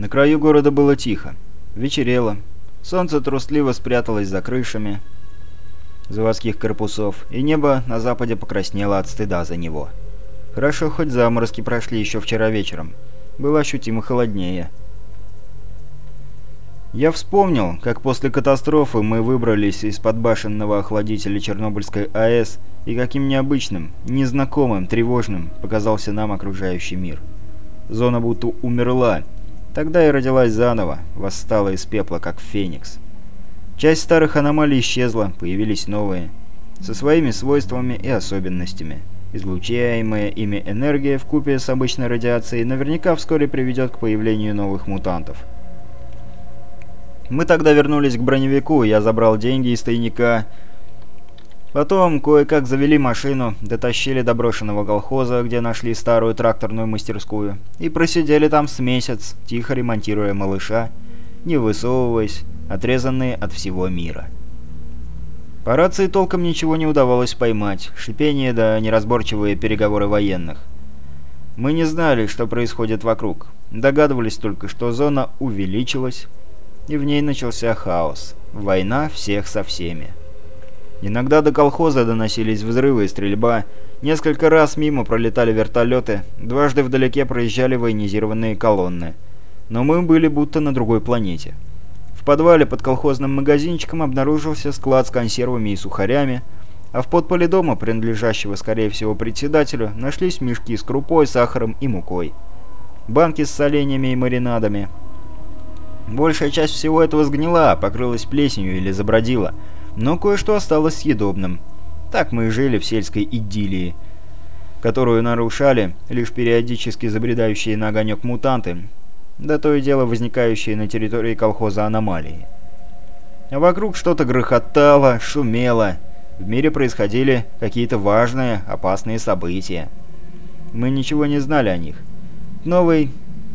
На краю города было тихо. Вечерело. Солнце трусливо спряталось за крышами заводских корпусов, и небо на западе покраснело от стыда за него. Хорошо, хоть заморозки прошли еще вчера вечером. Было ощутимо холоднее. Я вспомнил, как после катастрофы мы выбрались из-под башенного охладителя Чернобыльской АЭС, и каким необычным, незнакомым, тревожным показался нам окружающий мир. Зона будто умерла. Тогда и родилась заново, восстала из пепла, как феникс. Часть старых аномалий исчезла, появились новые, со своими свойствами и особенностями. Излучаемая ими энергия в купе с обычной радиацией наверняка вскоре приведет к появлению новых мутантов. Мы тогда вернулись к броневику, я забрал деньги из тайника. Потом кое-как завели машину, дотащили до брошенного колхоза, где нашли старую тракторную мастерскую, и просидели там с месяц, тихо ремонтируя малыша, не высовываясь, отрезанные от всего мира. По рации толком ничего не удавалось поймать, шипение да неразборчивые переговоры военных. Мы не знали, что происходит вокруг, догадывались только, что зона увеличилась, и в ней начался хаос, война всех со всеми. Иногда до колхоза доносились взрывы и стрельба, несколько раз мимо пролетали вертолеты, дважды вдалеке проезжали военизированные колонны. Но мы были будто на другой планете. В подвале под колхозным магазинчиком обнаружился склад с консервами и сухарями, а в подполе дома, принадлежащего, скорее всего, председателю, нашлись мешки с крупой, сахаром и мукой. Банки с соленьями и маринадами. Большая часть всего этого сгнила, покрылась плесенью или забродила, но кое-что осталось съедобным. Так мы и жили в сельской идиллии, которую нарушали лишь периодически забредающие на огонек мутанты, да то и дело возникающие на территории колхоза аномалии. Вокруг что-то грохотало, шумело. В мире происходили какие-то важные, опасные события. Мы ничего не знали о них. К новой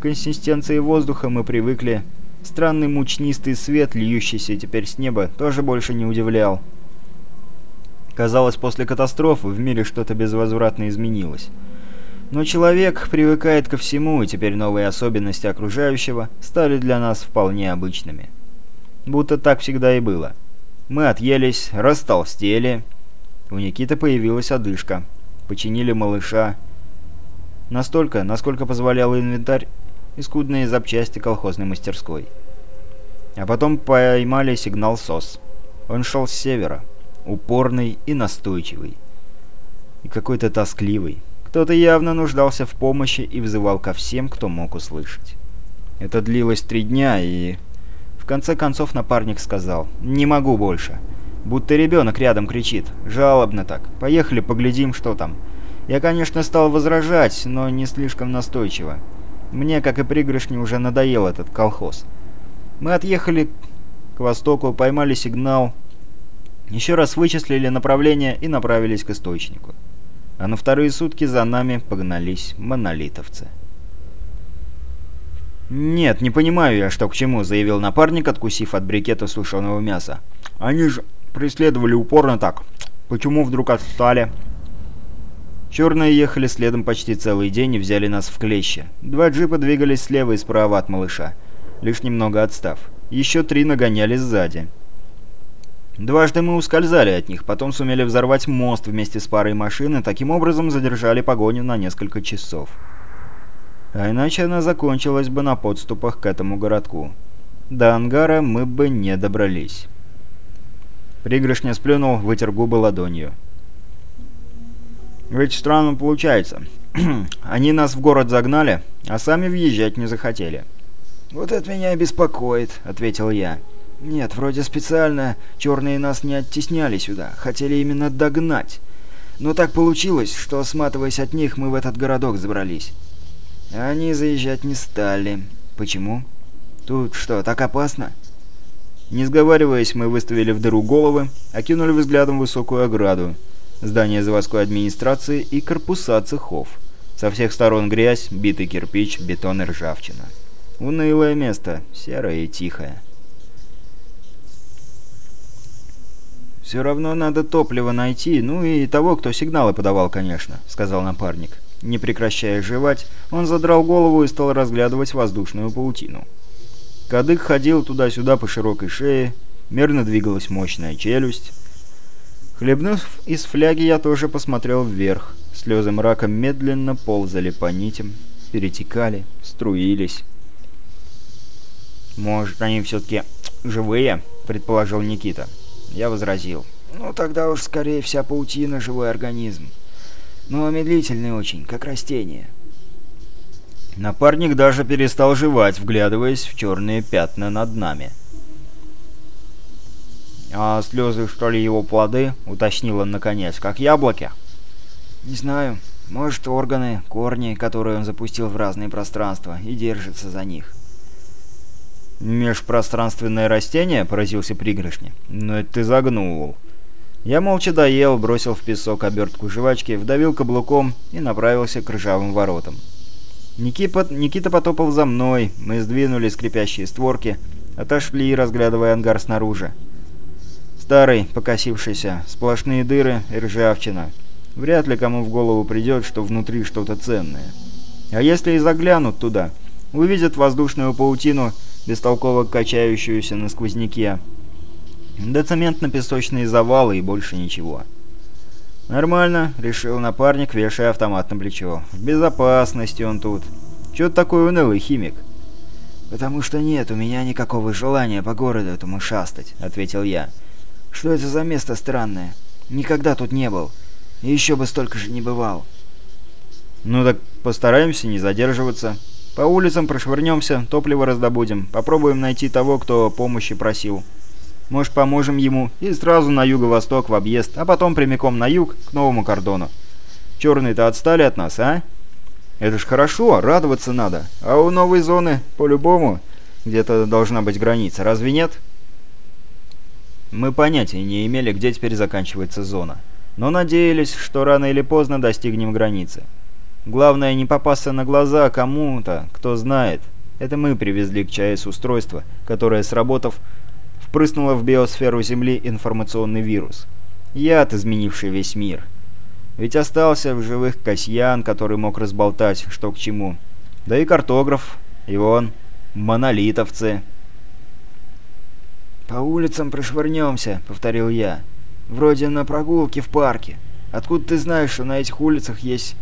консистенции воздуха мы привыкли. Странный мучнистый свет, льющийся теперь с неба, тоже больше не удивлял. Казалось, после катастрофы в мире что-то безвозвратно изменилось. Но человек привыкает ко всему, и теперь новые особенности окружающего стали для нас вполне обычными. Будто так всегда и было. Мы отъелись, растолстели. У Никиты появилась одышка. Починили малыша. Настолько, насколько позволял инвентарь и скудные запчасти колхозной мастерской. А потом поймали сигнал СОС. Он шел с севера. Упорный и настойчивый. И какой-то тоскливый. Кто-то явно нуждался в помощи и взывал ко всем, кто мог услышать. Это длилось три дня, и... В конце концов напарник сказал «Не могу больше». Будто ребенок рядом кричит. Жалобно так. Поехали поглядим, что там. Я, конечно, стал возражать, но не слишком настойчиво. Мне, как и пригоршни, уже надоел этот колхоз. Мы отъехали к востоку, поймали сигнал, еще раз вычислили направление и направились к источнику а на вторые сутки за нами погнались монолитовцы. «Нет, не понимаю я, что к чему», — заявил напарник, откусив от брикета сушеного мяса. «Они же преследовали упорно так. Почему вдруг отстали?» Черные ехали следом почти целый день и взяли нас в клещи. Два джипа двигались слева и справа от малыша, лишь немного отстав. Еще три нагоняли сзади. Дважды мы ускользали от них, потом сумели взорвать мост вместе с парой машин и таким образом задержали погоню на несколько часов. А иначе она закончилась бы на подступах к этому городку. До ангара мы бы не добрались. Пригоршня сплюнул, вытер губы ладонью. «Ведь странно получается. Они нас в город загнали, а сами въезжать не захотели». «Вот это меня и беспокоит», — ответил я. «Нет, вроде специально черные нас не оттесняли сюда, хотели именно догнать. Но так получилось, что, сматываясь от них, мы в этот городок забрались. Они заезжать не стали. Почему? Тут что, так опасно?» Не сговариваясь, мы выставили в дыру головы, окинули взглядом высокую ограду, здание заводской администрации и корпуса цехов. Со всех сторон грязь, битый кирпич, бетон и ржавчина. Унылое место, серое и тихое. «Все равно надо топливо найти, ну и того, кто сигналы подавал, конечно», — сказал напарник. Не прекращая жевать, он задрал голову и стал разглядывать воздушную паутину. Кадык ходил туда-сюда по широкой шее, мерно двигалась мощная челюсть. Хлебнув из фляги, я тоже посмотрел вверх. Слезы мрака медленно ползали по нитям, перетекали, струились. «Может, они все-таки живые?» — предположил Никита. Я возразил. «Ну, тогда уж скорее вся паутина — живой организм. Но медлительный очень, как растение». Напарник даже перестал жевать, вглядываясь в черные пятна над нами. «А слезы, что ли, его плоды?» — уточнил он наконец. «Как яблоки?» «Не знаю. Может, органы, корни, которые он запустил в разные пространства, и держится за них». «Межпространственное растение?» — поразился пригоршня. «Ну это ты загнул». Я молча доел, бросил в песок обертку жвачки, вдавил каблуком и направился к ржавым воротам. Никита, Никита потопал за мной, мы сдвинули скрипящие створки, отошли, разглядывая ангар снаружи. Старый, покосившийся, сплошные дыры и ржавчина. Вряд ли кому в голову придет, что внутри что-то ценное. А если и заглянут туда, увидят воздушную паутину бестолково качающуюся на сквозняке. Да цементно-песочные завалы и больше ничего. «Нормально», — решил напарник, вешая автомат на плечо. «В безопасности он тут. Чё такой унылый, химик?» «Потому что нет у меня никакого желания по городу этому шастать», — ответил я. «Что это за место странное? Никогда тут не был. И еще бы столько же не бывал». «Ну так постараемся не задерживаться», по улицам прошвырнемся, топливо раздобудем, попробуем найти того, кто помощи просил. Может, поможем ему и сразу на юго-восток в объезд, а потом прямиком на юг, к новому кордону. Черные-то отстали от нас, а? Это ж хорошо, радоваться надо. А у новой зоны, по-любому, где-то должна быть граница, разве нет? Мы понятия не имели, где теперь заканчивается зона. Но надеялись, что рано или поздно достигнем границы. Главное не попасться на глаза кому-то, кто знает. Это мы привезли к ЧАЭС устройство, которое, сработав, впрыснуло в биосферу Земли информационный вирус. Яд, изменивший весь мир. Ведь остался в живых Касьян, который мог разболтать, что к чему. Да и картограф, и он, монолитовцы. «По улицам прошвырнемся», — повторил я. «Вроде на прогулке в парке. Откуда ты знаешь, что на этих улицах есть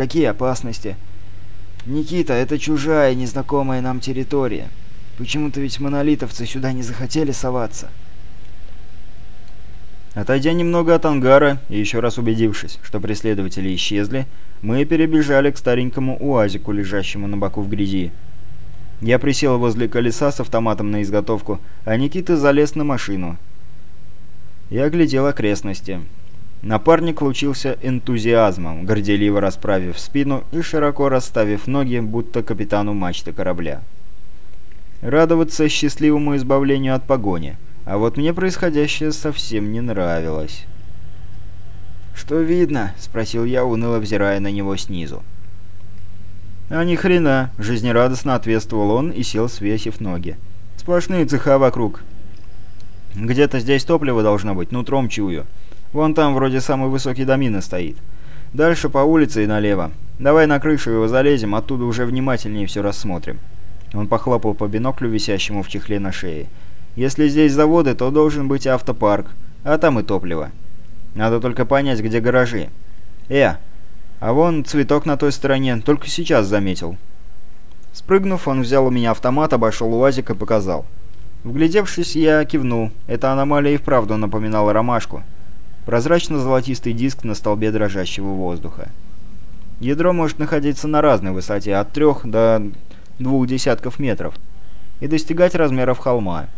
Какие опасности? Никита, это чужая, незнакомая нам территория. Почему-то ведь монолитовцы сюда не захотели соваться. Отойдя немного от ангара и еще раз убедившись, что преследователи исчезли, мы перебежали к старенькому уазику, лежащему на боку в грязи. Я присел возле колеса с автоматом на изготовку, а Никита залез на машину. Я оглядел окрестности. Напарник лучился энтузиазмом, горделиво расправив спину и широко расставив ноги, будто капитану мачты корабля. Радоваться счастливому избавлению от погони, а вот мне происходящее совсем не нравилось. «Что видно?» — спросил я, уныло взирая на него снизу. «А ни хрена!» — жизнерадостно ответствовал он и сел, свесив ноги. «Сплошные цеха вокруг. Где-то здесь топливо должно быть, нутром чую. Вон там вроде самый высокий домина стоит. Дальше по улице и налево. Давай на крышу его залезем, оттуда уже внимательнее все рассмотрим». Он похлопал по биноклю, висящему в чехле на шее. «Если здесь заводы, то должен быть автопарк, а там и топливо. Надо только понять, где гаражи. Э, а вон цветок на той стороне, только сейчас заметил». Спрыгнув, он взял у меня автомат, обошел УАЗик и показал. Вглядевшись, я кивнул. Эта аномалия и вправду напоминала ромашку. Прозрачно-золотистый диск на столбе дрожащего воздуха. Ядро может находиться на разной высоте, от трех до двух десятков метров, и достигать размеров холма.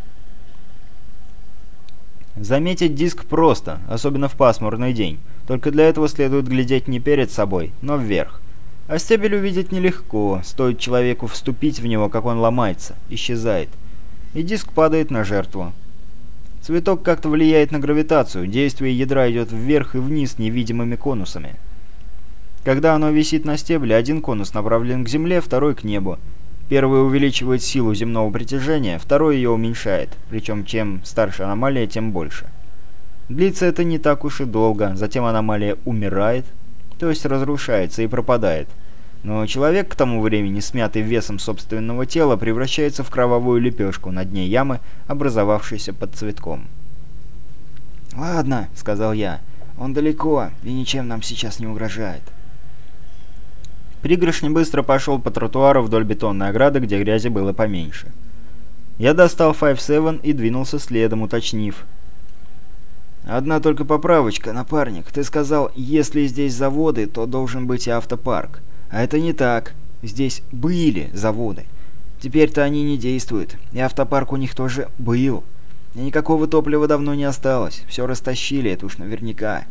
Заметить диск просто, особенно в пасмурный день, только для этого следует глядеть не перед собой, но вверх. А стебель увидеть нелегко, стоит человеку вступить в него, как он ломается, исчезает. И диск падает на жертву. Цветок как-то влияет на гравитацию, действие ядра идет вверх и вниз невидимыми конусами. Когда оно висит на стебле, один конус направлен к Земле, второй к небу. Первый увеличивает силу земного притяжения, второй ее уменьшает, причем чем старше аномалия, тем больше. Длится это не так уж и долго, затем аномалия умирает, то есть разрушается и пропадает. Но человек к тому времени, смятый весом собственного тела, превращается в кровавую лепешку на дне ямы, образовавшейся под цветком. «Ладно», — сказал я, — «он далеко и ничем нам сейчас не угрожает». Пригоршни быстро пошел по тротуару вдоль бетонной ограды, где грязи было поменьше. Я достал 5-7 и двинулся следом, уточнив. «Одна только поправочка, напарник. Ты сказал, если здесь заводы, то должен быть и автопарк. А это не так. Здесь были заводы. Теперь-то они не действуют, и автопарк у них тоже был. И никакого топлива давно не осталось. Все растащили, это уж наверняка».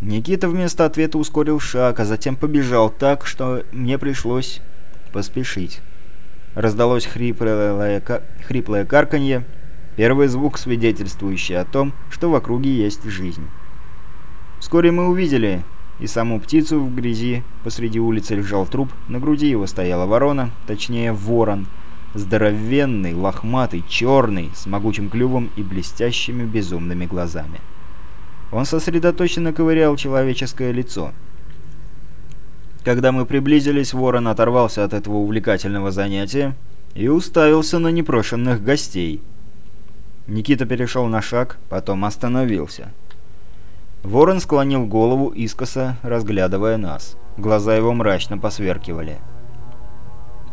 Никита вместо ответа ускорил шаг, а затем побежал так, что мне пришлось поспешить. Раздалось хриплое, хриплое карканье, первый звук, свидетельствующий о том, что в округе есть жизнь. Вскоре мы увидели и саму птицу в грязи. Посреди улицы лежал труп, на груди его стояла ворона, точнее ворон, здоровенный, лохматый, черный, с могучим клювом и блестящими безумными глазами. Он сосредоточенно ковырял человеческое лицо. Когда мы приблизились, ворон оторвался от этого увлекательного занятия и уставился на непрошенных гостей. Никита перешел на шаг, потом остановился. Ворон склонил голову искоса, разглядывая нас. Глаза его мрачно посверкивали.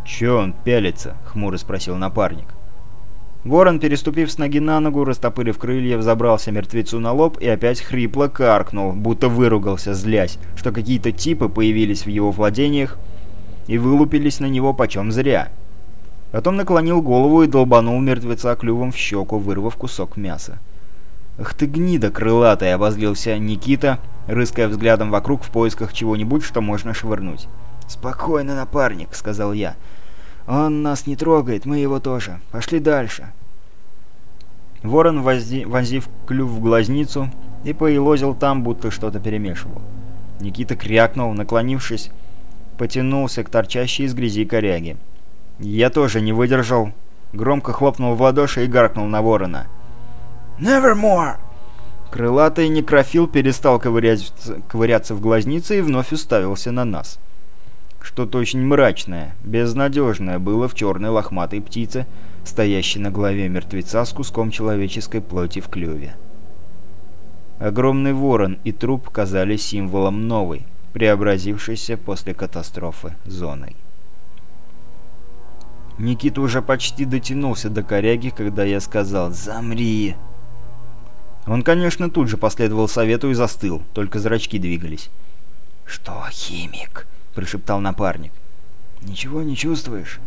«Чё он пялится?» — хмуро спросил напарник. Ворон, переступив с ноги на ногу, растопырив крылья, взобрался мертвецу на лоб и опять хрипло каркнул, будто выругался, злясь, что какие-то типы появились в его владениях и вылупились на него почем зря. Потом наклонил голову и долбанул мертвеца клювом в щеку, вырвав кусок мяса. «Ах ты гнида крылатая!» — обозлился Никита, рыская взглядом вокруг в поисках чего-нибудь, что можно швырнуть. «Спокойно, напарник», — сказал я. «Он нас не трогает, мы его тоже. Пошли дальше». Ворон, вози, возив клюв в глазницу, и поелозил там, будто что-то перемешивал. Никита крякнул, наклонившись, потянулся к торчащей из грязи коряге. Я тоже не выдержал, громко хлопнул в ладоши и гаркнул на ворона. «Nevermore!» Крылатый некрофил перестал ковыряться, ковыряться в глазнице и вновь уставился на нас. Что-то очень мрачное, безнадежное было в черной лохматой птице, стоящей на голове мертвеца с куском человеческой плоти в клюве. Огромный ворон и труп казались символом новой, преобразившейся после катастрофы зоной. Никита уже почти дотянулся до коряги, когда я сказал «Замри!». Он, конечно, тут же последовал совету и застыл, только зрачки двигались. «Что, химик?» — прошептал напарник. «Ничего не чувствуешь?»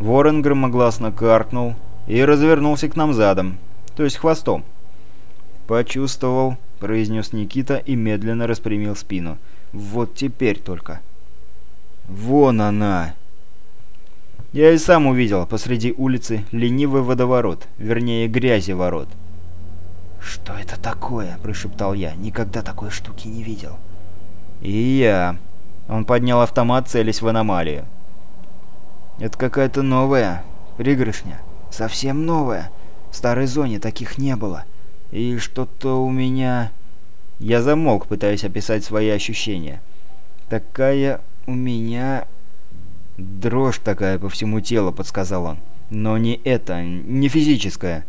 Ворон громогласно каркнул и развернулся к нам задом, то есть хвостом. «Почувствовал», — произнес Никита и медленно распрямил спину. «Вот теперь только». «Вон она!» Я и сам увидел посреди улицы ленивый водоворот, вернее грязи ворот. «Что это такое?» – прошептал я. «Никогда такой штуки не видел». «И я», он поднял автомат, целясь в аномалию. «Это какая-то новая. Пригоршня. Совсем новая. В старой зоне таких не было. И что-то у меня...» Я замолк, пытаясь описать свои ощущения. «Такая у меня...» «Дрожь такая по всему телу», — подсказал он. «Но не это, не физическая.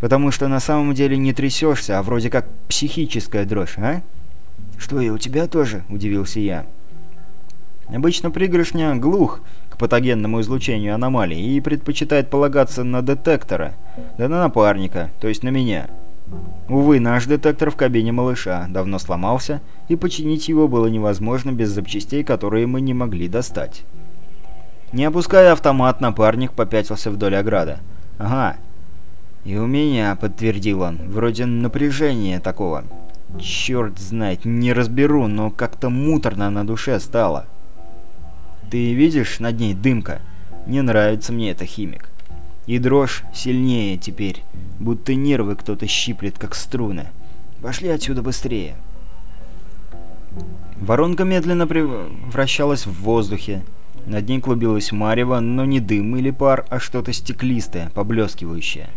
Потому что на самом деле не трясешься, а вроде как психическая дрожь, а?» «Что, и у тебя тоже?» – удивился я. Обычно пригоршня глух к патогенному излучению аномалий и предпочитает полагаться на детектора, да на напарника, то есть на меня. Увы, наш детектор в кабине малыша давно сломался, и починить его было невозможно без запчастей, которые мы не могли достать. Не опуская автомат, напарник попятился вдоль ограда. «Ага». «И у меня», — подтвердил он, — «вроде напряжения такого». Черт знает, не разберу, но как-то муторно на душе стало. Ты видишь над ней дымка? Не нравится мне это химик. И дрожь сильнее теперь, будто нервы кто-то щиплет, как струны. Пошли отсюда быстрее. Воронка медленно вращалась в воздухе. Над ней клубилась марево, но не дым или пар, а что-то стеклистое, поблескивающее.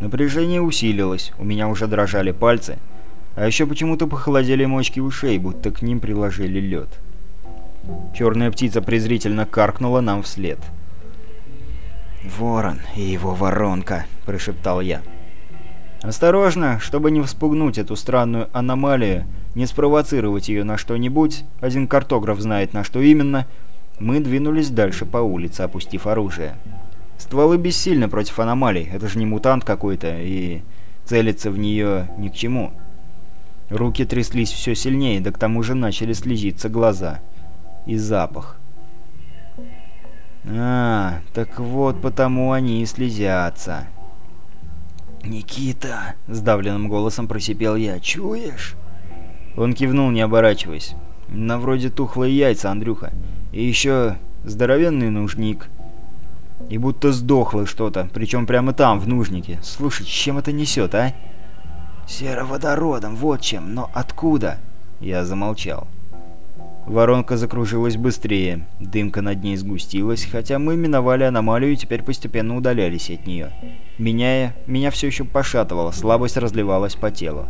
Напряжение усилилось, у меня уже дрожали пальцы — А еще почему-то похолодели мочки ушей, будто к ним приложили лед. Черная птица презрительно каркнула нам вслед. «Ворон и его воронка», — прошептал я. Осторожно, чтобы не вспугнуть эту странную аномалию, не спровоцировать ее на что-нибудь, один картограф знает на что именно, мы двинулись дальше по улице, опустив оружие. Стволы бессильны против аномалий, это же не мутант какой-то, и целиться в нее ни к чему. Руки тряслись все сильнее, да к тому же начали слезиться глаза. И запах. А, так вот потому они и слезятся. «Никита!» — сдавленным голосом просипел я. «Чуешь?» Он кивнул, не оборачиваясь. «На вроде тухлые яйца, Андрюха. И еще здоровенный нужник. И будто сдохло что-то, причем прямо там, в нужнике. Слушай, чем это несет, а?» «Сероводородом, вот чем, но откуда?» Я замолчал. Воронка закружилась быстрее, дымка над ней сгустилась, хотя мы миновали аномалию и теперь постепенно удалялись от нее. Меняя, меня все еще пошатывало, слабость разливалась по телу.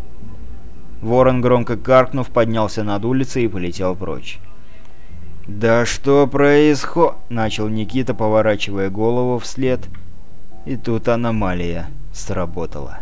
Ворон, громко каркнув, поднялся над улицей и полетел прочь. «Да что происходит?» — начал Никита, поворачивая голову вслед. И тут аномалия сработала.